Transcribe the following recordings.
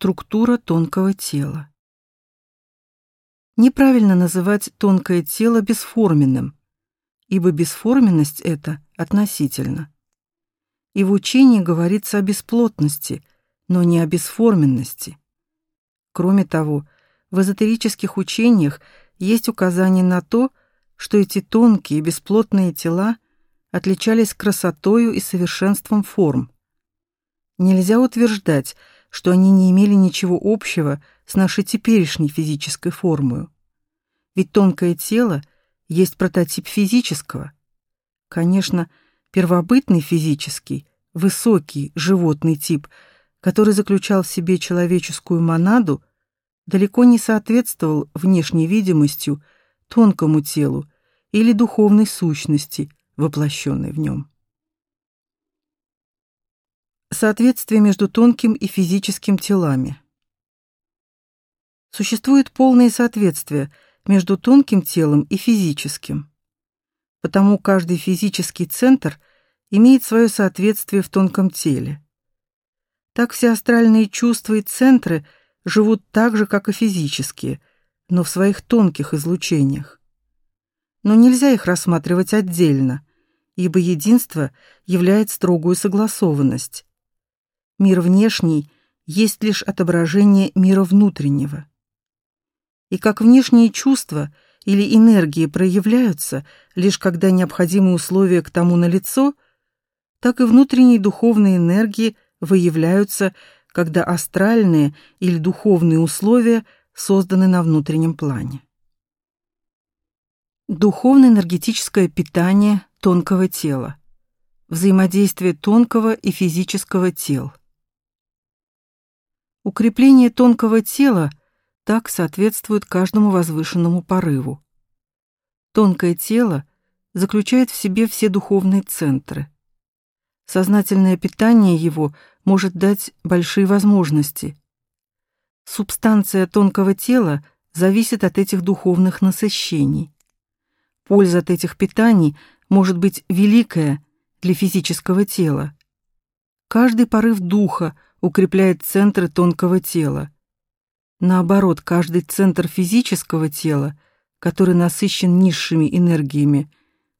Структура тонкого тела. Неправильно называть тонкое тело бесформенным, ибо бесформенность это относительно. И в учении говорится о бесплотности, но не о бесформенности. Кроме того, в эзотерических учениях есть указание на то, что эти тонкие бесплотные тела отличались красотою и совершенством форм. Нельзя утверждать, что они не имели ничего общего с нашей теперешней физической формой. Ведь тонкое тело есть прототип физического. Конечно, первобытный физический, высокий животный тип, который заключал в себе человеческую монаду, далеко не соответствовал внешней видимостью тонкому телу или духовной сущности, воплощенной в нем. Соответствие между тонким и физическим телами. Существует полное соответствие между тонким телом и физическим. Потому каждый физический центр имеет свое соответствие в тонком теле. Так все астральные чувства и центры живут так же, как и физические, но в своих тонких излучениях. Но нельзя их рассматривать отдельно, ибо единство являет строгую согласованность Мир внешний есть лишь отображение мира внутреннего. И как внешние чувства или энергии проявляются лишь когда необходимые условия к тому налицо, так и внутренние духовные энергии выявляются, когда астральные или духовные условия созданы на внутреннем плане. Духовно-энергетическое питание тонкого тела. Взаимодействие тонкого и физического тел. Укрепление тонкого тела так соответствует каждому возвышенному порыву. Тонкое тело заключает в себе все духовные центры. Сознательное питание его может дать большие возможности. Субстанция тонкого тела зависит от этих духовных насыщений. Польза от этих питаний может быть великая для физического тела. Каждый порыв духа – укрепляет центры тонкого тела. Наоборот, каждый центр физического тела, который насыщен низшими энергиями,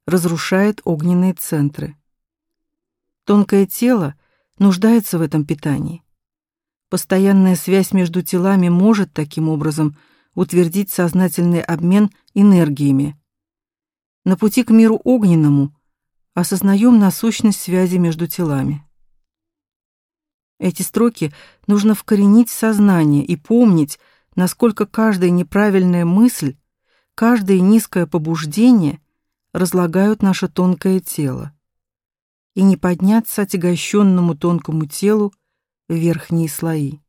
разрушает огненные центры. Тонкое тело нуждается в этом питании. Постоянная связь между телами может таким образом утвердить сознательный обмен энергиями. На пути к миру огненному осознаем насущность связи между телами. Эти строки нужно вкоренить в сознание и помнить, насколько каждая неправильная мысль, каждое низкое побуждение разлагают наше тонкое тело. И не подняться отягощенному тонкому телу в верхние слои.